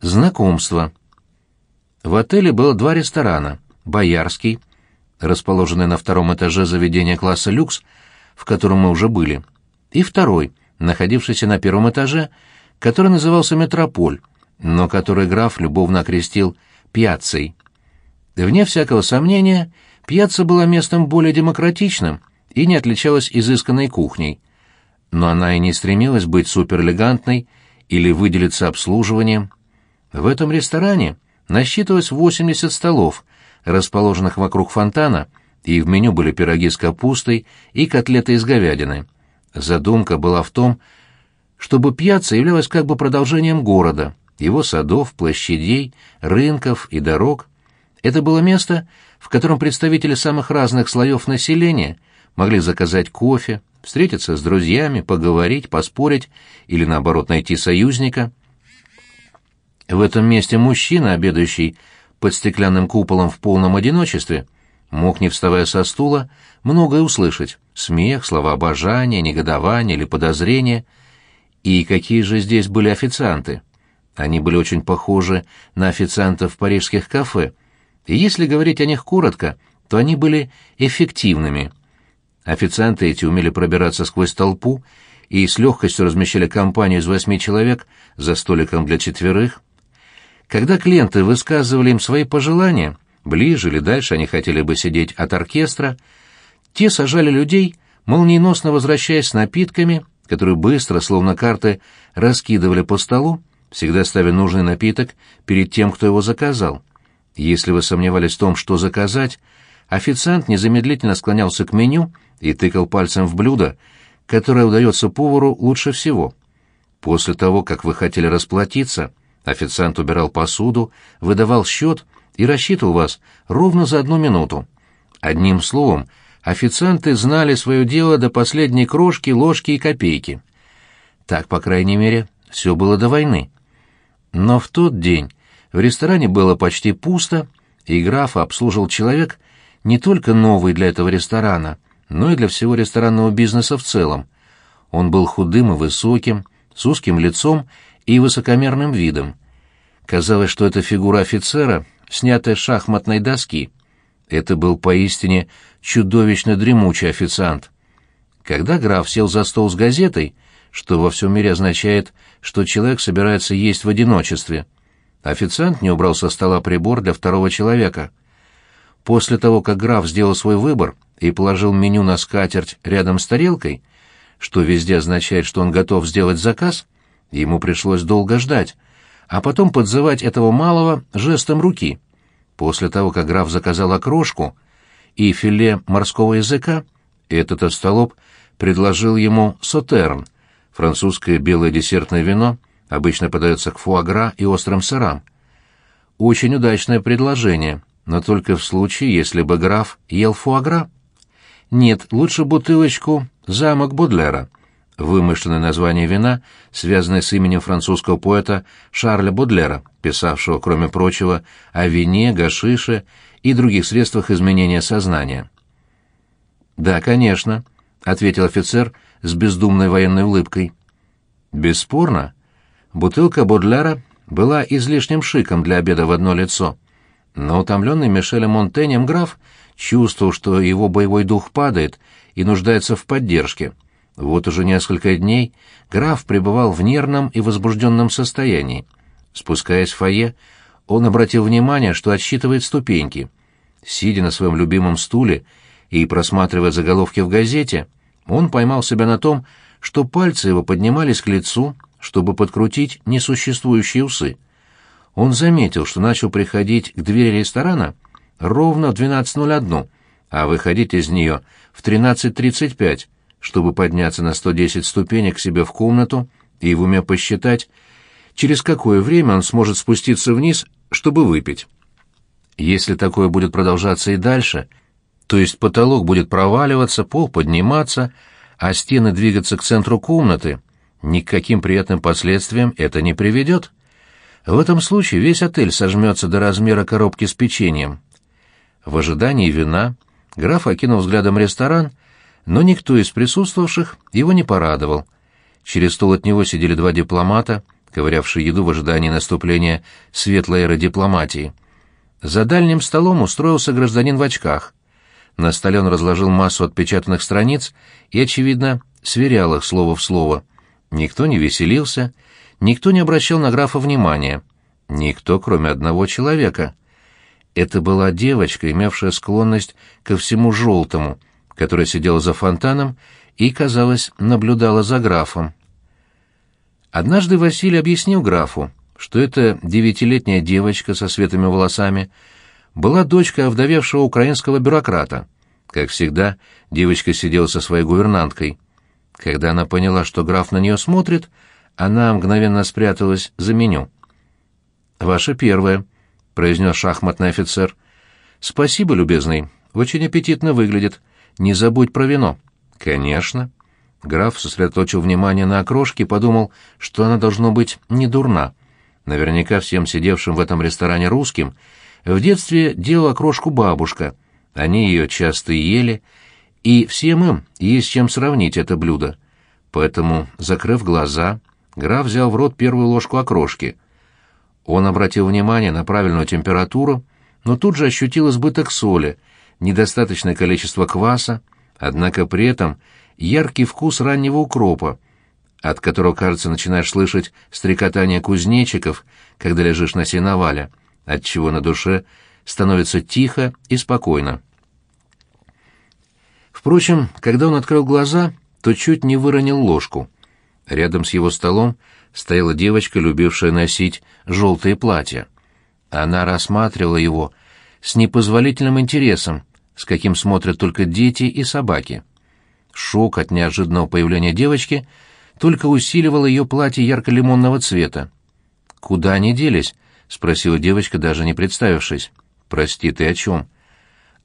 Знакомство. В отеле было два ресторана. Боярский, расположенный на втором этаже заведения класса люкс, в котором мы уже были, и второй, находившийся на первом этаже, который назывался «Метрополь», но который граф любовно окрестил «Пьяцей». Вне всякого сомнения, пьяца была местом более демократичным и не отличалась изысканной кухней. Но она и не стремилась быть суперэлегантной или выделиться обслуживанием. В этом ресторане насчитывалось 80 столов, расположенных вокруг фонтана, и в меню были пироги с капустой и котлеты из говядины. Задумка была в том, чтобы пьяца являлась как бы продолжением города, его садов, площадей, рынков и дорог. Это было место, в котором представители самых разных слоев населения могли заказать кофе, встретиться с друзьями, поговорить, поспорить или, наоборот, найти союзника. В этом месте мужчина, обедающий под стеклянным куполом в полном одиночестве, мог, не вставая со стула, многое услышать — смех, слова обожания, негодования или подозрения. И какие же здесь были официанты? Они были очень похожи на официантов парижских кафе, и если говорить о них коротко, то они были эффективными. Официанты эти умели пробираться сквозь толпу и с легкостью размещали компанию из восьми человек за столиком для четверых. Когда клиенты высказывали им свои пожелания, ближе или дальше они хотели бы сидеть от оркестра, те сажали людей, молниеносно возвращаясь с напитками, которые быстро, словно карты, раскидывали по столу, всегда ставя нужный напиток перед тем, кто его заказал. Если вы сомневались в том, что заказать, официант незамедлительно склонялся к меню и тыкал пальцем в блюдо, которое удается повару лучше всего. После того, как вы хотели расплатиться, официант убирал посуду, выдавал счет и рассчитывал вас ровно за одну минуту. Одним словом, официанты знали свое дело до последней крошки, ложки и копейки. Так, по крайней мере, все было до войны. Но в тот день в ресторане было почти пусто, и графа обслуживал человек не только новый для этого ресторана, но и для всего ресторанного бизнеса в целом. Он был худым и высоким, с узким лицом и высокомерным видом. Казалось, что это фигура офицера, снятая с шахматной доски. Это был поистине чудовищно дремучий официант. Когда граф сел за стол с газетой, что во всем мире означает, что человек собирается есть в одиночестве, официант не убрал со стола прибор для второго человека. После того, как граф сделал свой выбор и положил меню на скатерть рядом с тарелкой, что везде означает, что он готов сделать заказ, ему пришлось долго ждать, а потом подзывать этого малого жестом руки. После того, как граф заказал окрошку и филе морского языка, этот остолоп предложил ему сотерн — Французское белое десертное вино обычно подается к фуагра и острым сырам. Очень удачное предложение, но только в случае, если бы граф ел фуагра. Нет, лучше бутылочку «Замок Бодлера», вымышленное название вина, связанное с именем французского поэта Шарля Бодлера, писавшего, кроме прочего, о вине, гашише и других средствах изменения сознания. «Да, конечно», — ответил офицер, — с бездумной военной улыбкой. Бесспорно, бутылка Бодляра была излишним шиком для обеда в одно лицо. Но утомленный Мишелем Монтенем граф чувствовал, что его боевой дух падает и нуждается в поддержке. Вот уже несколько дней граф пребывал в нервном и возбужденном состоянии. Спускаясь в фойе, он обратил внимание, что отсчитывает ступеньки. Сидя на своем любимом стуле и просматривая заголовки в газете, он поймал себя на том, что пальцы его поднимались к лицу, чтобы подкрутить несуществующие усы. Он заметил, что начал приходить к двери ресторана ровно в 12.01, а выходить из нее в 13.35, чтобы подняться на 110 ступенек к себе в комнату и в уме посчитать, через какое время он сможет спуститься вниз, чтобы выпить. Если такое будет продолжаться и дальше — то есть потолок будет проваливаться, пол подниматься, а стены двигаться к центру комнаты, ни к каким приятным последствиям это не приведет. В этом случае весь отель сожмется до размера коробки с печеньем. В ожидании вина граф окинул взглядом ресторан, но никто из присутствовавших его не порадовал. Через стол от него сидели два дипломата ковырявший еду в ожидании наступления светлой эры дипломатии. За дальним столом устроился гражданин в очках. На столе он разложил массу отпечатанных страниц и, очевидно, сверял их слово в слово. Никто не веселился, никто не обращал на графа внимания. Никто, кроме одного человека. Это была девочка, имевшая склонность ко всему желтому, которая сидела за фонтаном и, казалось, наблюдала за графом. Однажды Василий объяснил графу, что эта девятилетняя девочка со светлыми волосами была дочкой овдовевшего украинского бюрократа. Как всегда, девочка сидела со своей гувернанткой. Когда она поняла, что граф на нее смотрит, она мгновенно спряталась за меню. «Ваше первое», — произнес шахматный офицер. «Спасибо, любезный. Очень аппетитно выглядит. Не забудь про вино». «Конечно». Граф сосредоточил внимание на окрошке и подумал, что она должно быть не дурна. Наверняка всем сидевшим в этом ресторане русским в детстве делала окрошку бабушка. Они ее часто ели, и всем им есть чем сравнить это блюдо. Поэтому, закрыв глаза, граф взял в рот первую ложку окрошки. Он обратил внимание на правильную температуру, но тут же ощутил избыток соли, недостаточное количество кваса, однако при этом яркий вкус раннего укропа, от которого, кажется, начинаешь слышать стрекотание кузнечиков, когда лежишь на сеновале, отчего на душе становится тихо и спокойно. Впрочем, когда он открыл глаза, то чуть не выронил ложку. Рядом с его столом стояла девочка, любившая носить желтые платья. Она рассматривала его с непозволительным интересом, с каким смотрят только дети и собаки. Шок от неожиданного появления девочки только усиливал ее платье ярко-лимонного цвета. «Куда они делись?» — спросила девочка, даже не представившись. «Прости, ты о чем?»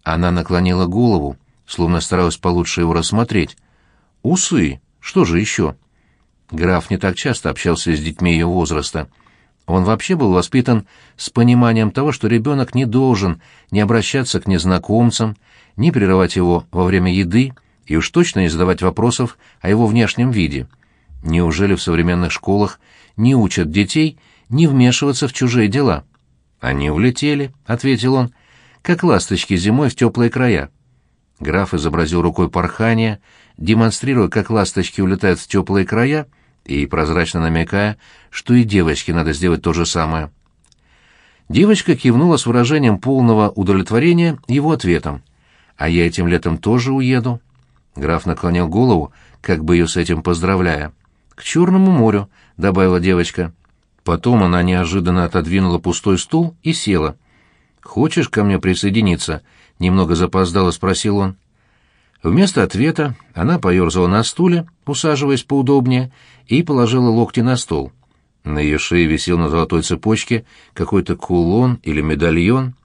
Она наклонила голову, словно старалась получше его рассмотреть. «Усы! Что же еще?» Граф не так часто общался с детьми ее возраста. Он вообще был воспитан с пониманием того, что ребенок не должен не обращаться к незнакомцам, не прерывать его во время еды и уж точно не задавать вопросов о его внешнем виде. Неужели в современных школах не учат детей не вмешиваться в чужие дела? «Они улетели», — ответил он, — «как ласточки зимой в теплые края». Граф изобразил рукой порхание, демонстрируя, как ласточки улетают в теплые края, и прозрачно намекая, что и девочке надо сделать то же самое. Девочка кивнула с выражением полного удовлетворения его ответом. «А я этим летом тоже уеду». Граф наклонил голову, как бы ее с этим поздравляя. «К Черному морю», — добавила девочка. Потом она неожиданно отодвинула пустой стул и села. «Хочешь ко мне присоединиться?» — немного запоздало спросил он. Вместо ответа она поерзала на стуле, усаживаясь поудобнее, и положила локти на стол. На ее шее висел на золотой цепочке какой-то кулон или медальон.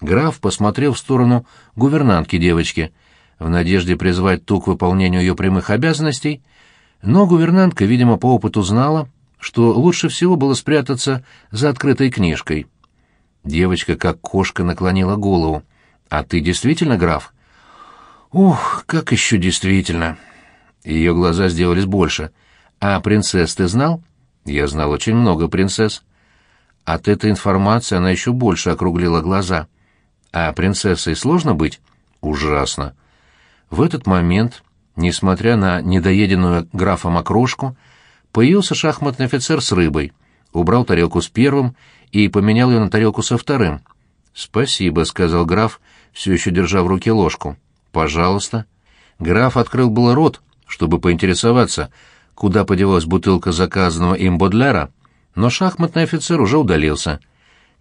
Граф посмотрел в сторону гувернантки девочки — в надежде призвать ту к выполнению ее прямых обязанностей, но гувернантка, видимо, по опыту знала, что лучше всего было спрятаться за открытой книжкой. Девочка, как кошка, наклонила голову. «А ты действительно граф?» «Ух, как еще действительно!» Ее глаза сделались больше. «А принцесс ты знал?» «Я знал очень много принцесс». От этой информации она еще больше округлила глаза. «А принцессой сложно быть?» «Ужасно. В этот момент, несмотря на недоеденную графом окрошку, появился шахматный офицер с рыбой, убрал тарелку с первым и поменял ее на тарелку со вторым. «Спасибо», — сказал граф, все еще держа в руке ложку. «Пожалуйста». Граф открыл было рот, чтобы поинтересоваться, куда подевалась бутылка заказанного им Бодлера, но шахматный офицер уже удалился.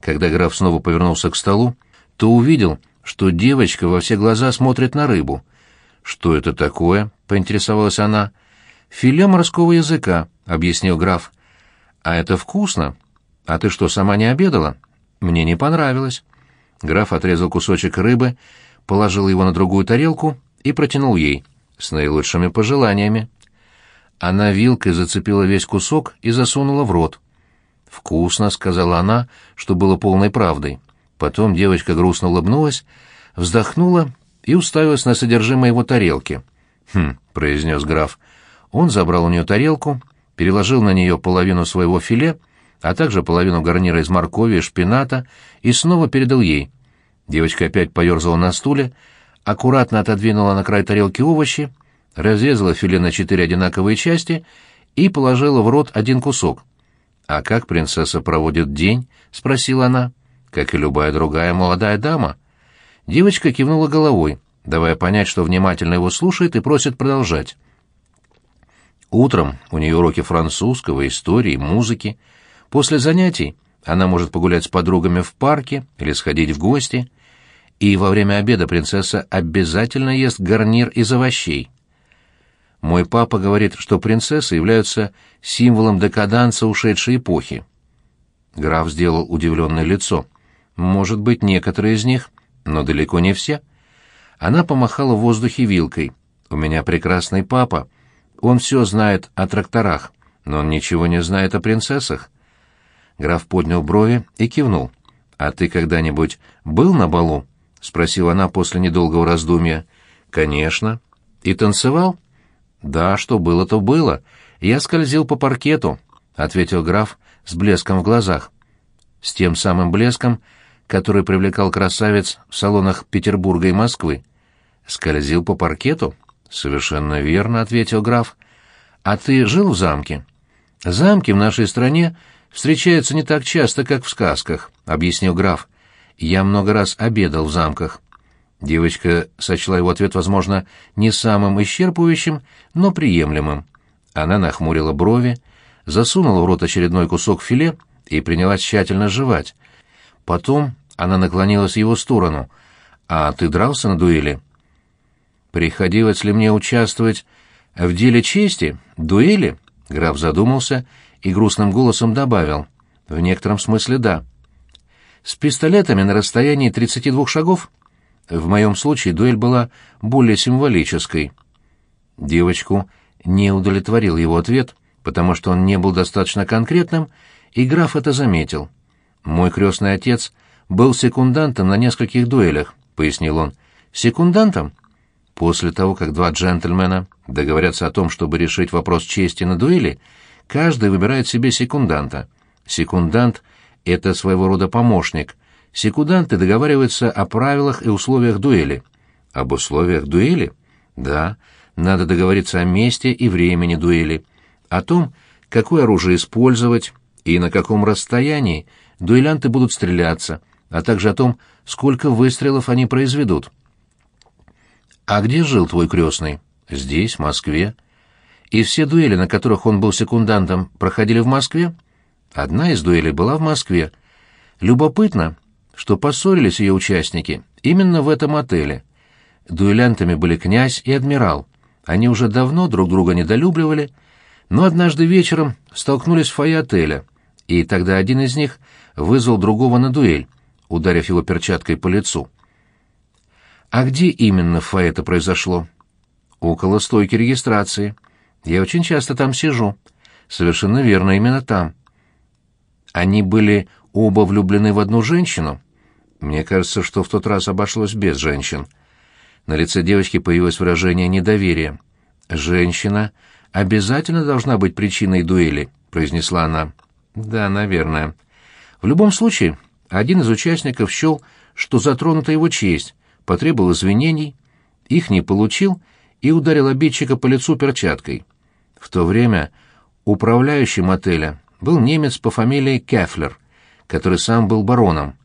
Когда граф снова повернулся к столу, то увидел, что девочка во все глаза смотрит на рыбу — «Что это такое?» — поинтересовалась она. «Филе морского языка», — объяснил граф. «А это вкусно. А ты что, сама не обедала?» «Мне не понравилось». Граф отрезал кусочек рыбы, положил его на другую тарелку и протянул ей, с наилучшими пожеланиями. Она вилкой зацепила весь кусок и засунула в рот. «Вкусно», — сказала она, что было полной правдой. Потом девочка грустно улыбнулась, вздохнула и уставилась на содержимое его тарелки. «Хм», — произнес граф. Он забрал у нее тарелку, переложил на нее половину своего филе а также половину гарнира из моркови и шпината, и снова передал ей. Девочка опять поерзала на стуле, аккуратно отодвинула на край тарелки овощи, разрезала филе на четыре одинаковые части и положила в рот один кусок. «А как принцесса проводит день?» — спросила она. «Как и любая другая молодая дама». Девочка кивнула головой, давая понять, что внимательно его слушает и просит продолжать. Утром у нее уроки французского, истории, музыки. После занятий она может погулять с подругами в парке или сходить в гости. И во время обеда принцесса обязательно ест гарнир из овощей. Мой папа говорит, что принцессы являются символом декаданса ушедшей эпохи. Граф сделал удивленное лицо. Может быть, некоторые из них, но далеко не все. Она помахала в воздухе вилкой. «У меня прекрасный папа. Он все знает о тракторах, но он ничего не знает о принцессах». Граф поднял брови и кивнул. «А ты когда-нибудь был на балу?» — спросила она после недолгого раздумья. «Конечно. И танцевал?» «Да, что было, то было. Я скользил по паркету», — ответил граф с блеском в глазах. С тем самым блеском, который привлекал красавец в салонах Петербурга и Москвы. «Скользил по паркету?» «Совершенно верно», — ответил граф. «А ты жил в замке?» «Замки в нашей стране встречаются не так часто, как в сказках», — объяснил граф. «Я много раз обедал в замках». Девочка сочла его ответ, возможно, не самым исчерпывающим, но приемлемым. Она нахмурила брови, засунула в рот очередной кусок филе и принялась тщательно жевать. Потом она наклонилась в его сторону. «А ты дрался на дуэли?» «Приходилось ли мне участвовать в деле чести? Дуэли?» Граф задумался и грустным голосом добавил. «В некотором смысле да». «С пистолетами на расстоянии 32 шагов?» В моем случае дуэль была более символической. Девочку не удовлетворил его ответ, потому что он не был достаточно конкретным, и граф это заметил. «Мой крестный отец был секундантом на нескольких дуэлях», — пояснил он. «Секундантом?» После того, как два джентльмена договорятся о том, чтобы решить вопрос чести на дуэли, каждый выбирает себе секунданта. Секундант — это своего рода помощник, секунданты договариваются о правилах и условиях дуэли. Об условиях дуэли? Да, надо договориться о месте и времени дуэли, о том, какое оружие использовать и на каком расстоянии дуэлянты будут стреляться, а также о том, сколько выстрелов они произведут. «А где жил твой крестный?» «Здесь, в Москве». «И все дуэли, на которых он был секундантом, проходили в Москве?» «Одна из дуэлей была в Москве. Любопытно, что поссорились ее участники именно в этом отеле. Дуэлянтами были князь и адмирал. Они уже давно друг друга недолюбливали, но однажды вечером столкнулись в фойе отеля, и тогда один из них вызвал другого на дуэль, ударив его перчаткой по лицу. А где именно в фойе это произошло? Около стойки регистрации. Я очень часто там сижу. Совершенно верно, именно там. Они были оба влюблены в одну женщину? Мне кажется, что в тот раз обошлось без женщин. На лице девочки появилось выражение недоверия. «Женщина обязательно должна быть причиной дуэли», — произнесла она. «Да, наверное. В любом случае, один из участников счел, что затронута его честь, потребовал извинений, их не получил и ударил обидчика по лицу перчаткой. В то время управляющим отеля был немец по фамилии Кефлер, который сам был бароном.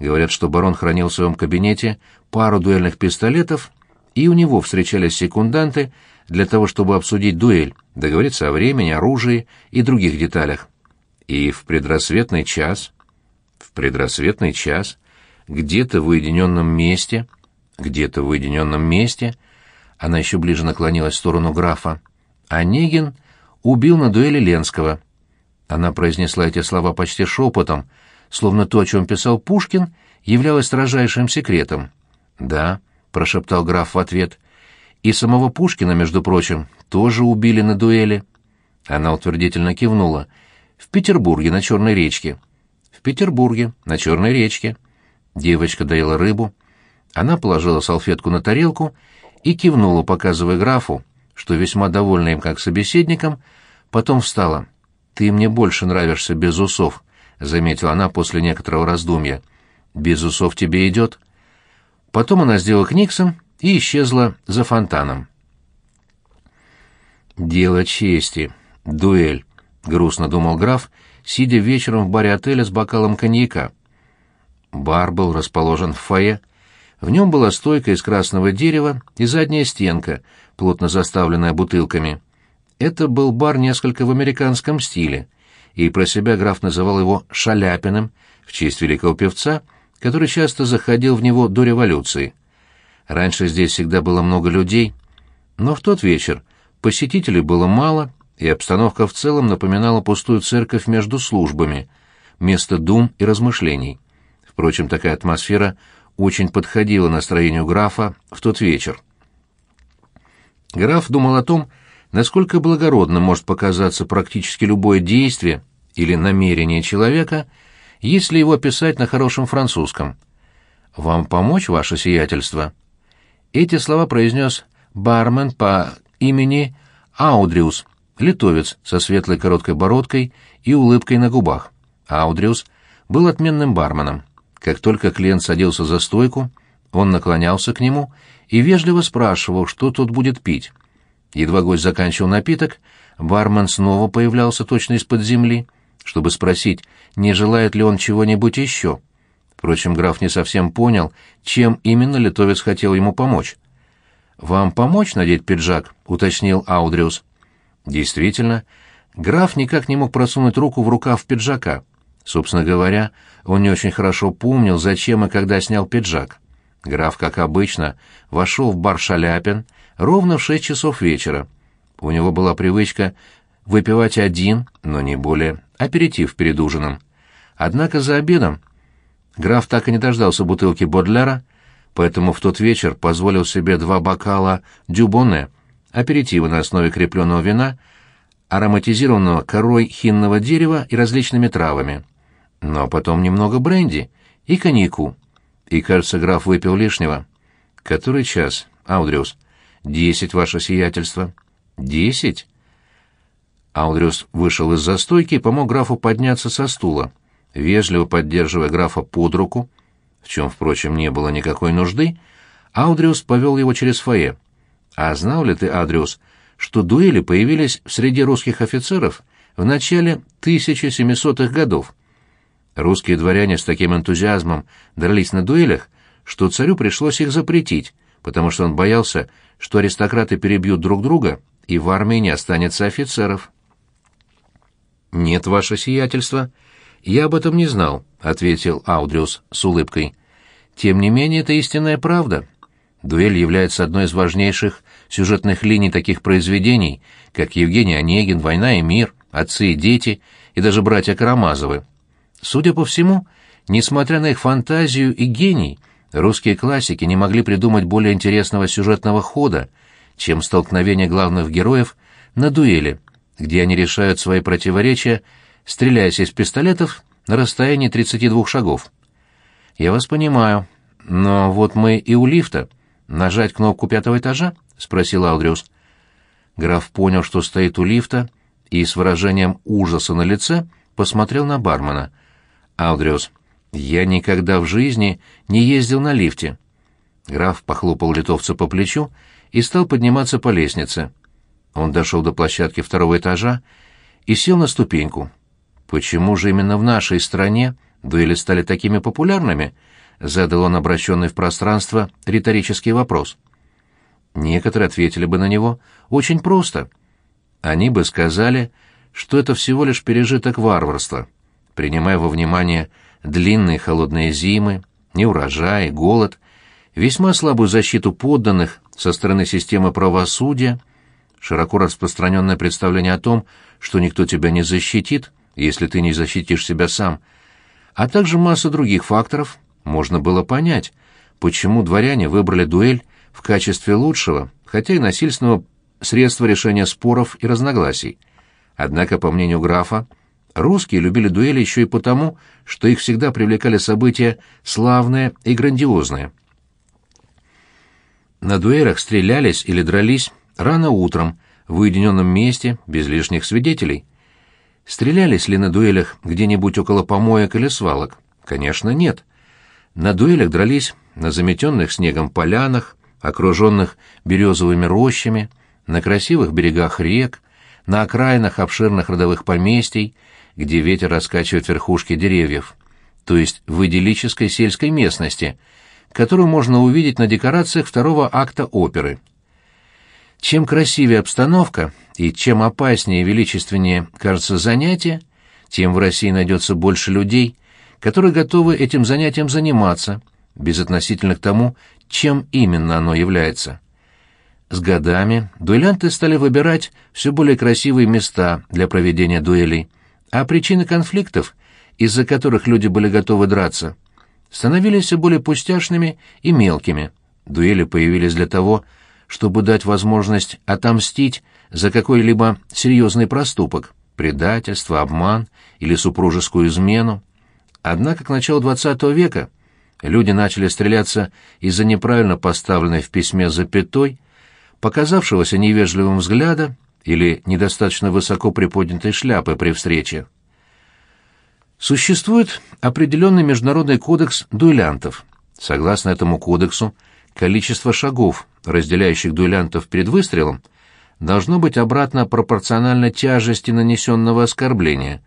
Говорят, что барон хранил в своем кабинете пару дуэльных пистолетов, и у него встречались секунданты для того, чтобы обсудить дуэль, договориться о времени, оружии и других деталях. И в предрассветный час, в предрассветный час, где-то в уединенном месте, где-то в уединенном месте, она еще ближе наклонилась в сторону графа, Онегин убил на дуэли Ленского. Она произнесла эти слова почти шепотом, словно то, о чем писал Пушкин, являлось строжайшим секретом. «Да», — прошептал граф в ответ, — «и самого Пушкина, между прочим, тоже убили на дуэли». Она утвердительно кивнула. «В Петербурге, на Черной речке». «В Петербурге, на Черной речке». Девочка доела рыбу. Она положила салфетку на тарелку и кивнула, показывая графу, что весьма довольна им как собеседником, потом встала. «Ты мне больше нравишься без усов», — заметила она после некоторого раздумья. «Без усов тебе идет». Потом она сделала книксом и исчезла за фонтаном. «Дело чести. Дуэль», — грустно думал граф, сидя вечером в баре отеля с бокалом коньяка. Бар был расположен в фойе. В нем была стойка из красного дерева и задняя стенка, плотно заставленная бутылками. Это был бар несколько в американском стиле, и про себя граф называл его «Шаляпиным» в честь великого певца, который часто заходил в него до революции. Раньше здесь всегда было много людей, но в тот вечер посетителей было мало, и обстановка в целом напоминала пустую церковь между службами, место дум и размышлений. Впрочем, такая атмосфера очень подходила настроению графа в тот вечер. Граф думал о том, насколько благородным может показаться практически любое действие или намерение человека, если его описать на хорошем французском. «Вам помочь, ваше сиятельство?» Эти слова произнес бармен по имени Аудриус, литовец со светлой короткой бородкой и улыбкой на губах. Аудриус был отменным барменом. Как только клиент садился за стойку, он наклонялся к нему и вежливо спрашивал, что тот будет пить. Едва гость заканчивал напиток, бармен снова появлялся точно из-под земли, чтобы спросить, не желает ли он чего-нибудь еще. Впрочем, граф не совсем понял, чем именно литовец хотел ему помочь. «Вам помочь надеть пиджак?» — уточнил Аудриус. Действительно, граф никак не мог просунуть руку в рукав пиджака. Собственно говоря, он не очень хорошо помнил, зачем и когда снял пиджак. Граф, как обычно, вошел в бар «Шаляпин» ровно в шесть часов вечера. У него была привычка выпивать один, но не более, аперитив перед ужином. Однако за обедом граф так и не дождался бутылки Бодлера, поэтому в тот вечер позволил себе два бокала «Дюбоне», аперитива на основе крепленного вина, ароматизированного корой хинного дерева и различными травами. Но потом немного бренди и коньяку. И, кажется, граф выпил лишнего. Который час, Аудриус? Десять, ваше сиятельство. Десять? Аудриус вышел из застойки и помог графу подняться со стула, вежливо поддерживая графа под руку, в чем, впрочем, не было никакой нужды, Аудриус повел его через фойе. «А знал ли ты, Аудриус, что дуэли появились в среде русских офицеров в начале 1700-х годов?» Русские дворяне с таким энтузиазмом дрались на дуэлях, что царю пришлось их запретить, потому что он боялся, что аристократы перебьют друг друга, и в армии не останется офицеров. «Нет, ваше сиятельство, я об этом не знал», — ответил Аудриус с улыбкой. «Тем не менее, это истинная правда. Дуэль является одной из важнейших сюжетных линий таких произведений, как Евгений Онегин, «Война и мир», «Отцы и дети» и даже «Братья Карамазовы». Судя по всему, несмотря на их фантазию и гений, русские классики не могли придумать более интересного сюжетного хода, чем столкновение главных героев на дуэли, где они решают свои противоречия, стреляясь из пистолетов на расстоянии 32 шагов. «Я вас понимаю, но вот мы и у лифта. Нажать кнопку пятого этажа?» — спросил Аудриус. Граф понял, что стоит у лифта, и с выражением ужаса на лице посмотрел на бармена — Аудриус, я никогда в жизни не ездил на лифте. Граф похлопал литовца по плечу и стал подниматься по лестнице. Он дошел до площадки второго этажа и сел на ступеньку. Почему же именно в нашей стране дуэли стали такими популярными? Задал он обращенный в пространство риторический вопрос. Некоторые ответили бы на него очень просто. Они бы сказали, что это всего лишь пережиток варварства — принимая во внимание длинные холодные зимы, неурожай, голод, весьма слабую защиту подданных со стороны системы правосудия, широко распространенное представление о том, что никто тебя не защитит, если ты не защитишь себя сам, а также масса других факторов, можно было понять, почему дворяне выбрали дуэль в качестве лучшего, хотя и насильственного средства решения споров и разногласий. Однако, по мнению графа, Русские любили дуэли еще и потому, что их всегда привлекали события славные и грандиозные. На дуэлях стрелялись или дрались рано утром, в уединенном месте, без лишних свидетелей. Стрелялись ли на дуэлях где-нибудь около помоек или свалок? Конечно, нет. На дуэлях дрались на заметенных снегом полянах, окруженных березовыми рощами, на красивых берегах рек, на окраинах обширных родовых поместий, где ветер раскачивает верхушки деревьев, то есть в идиллической сельской местности, которую можно увидеть на декорациях второго акта оперы. Чем красивее обстановка и чем опаснее и величественнее кажется занятие, тем в России найдется больше людей, которые готовы этим занятием заниматься, безотносительно к тому, чем именно оно является. С годами дуэлянты стали выбирать все более красивые места для проведения дуэлей, а причины конфликтов, из-за которых люди были готовы драться, становились все более пустяшными и мелкими. Дуэли появились для того, чтобы дать возможность отомстить за какой-либо серьезный проступок, предательство, обман или супружескую измену. Однако к началу XX века люди начали стреляться из-за неправильно поставленной в письме запятой, показавшегося невежливым взгляда или недостаточно высоко приподнятой шляпы при встрече. Существует определенный международный кодекс дуэлянтов. Согласно этому кодексу, количество шагов, разделяющих дуэлянтов перед выстрелом, должно быть обратно пропорционально тяжести нанесенного оскорбления.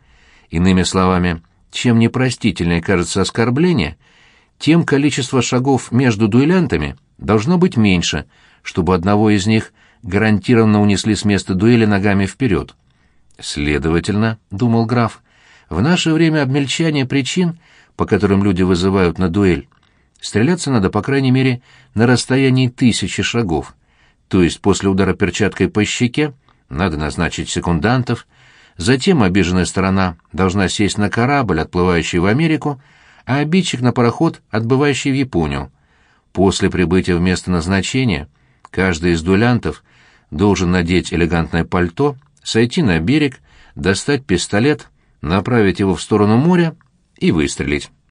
Иными словами, чем непростительнее кажется оскорбление, тем количество шагов между дуэлянтами должно быть меньше, чтобы одного из них гарантированно унесли с места дуэли ногами вперед. Следовательно, — думал граф, — в наше время обмельчания причин, по которым люди вызывают на дуэль, стреляться надо, по крайней мере, на расстоянии тысячи шагов, то есть после удара перчаткой по щеке надо назначить секундантов, затем обиженная сторона должна сесть на корабль, отплывающий в Америку, а обидчик на пароход, отбывающий в Японию. После прибытия в место назначения каждый из дуэлянтов должен надеть элегантное пальто, сойти на берег, достать пистолет, направить его в сторону моря и выстрелить.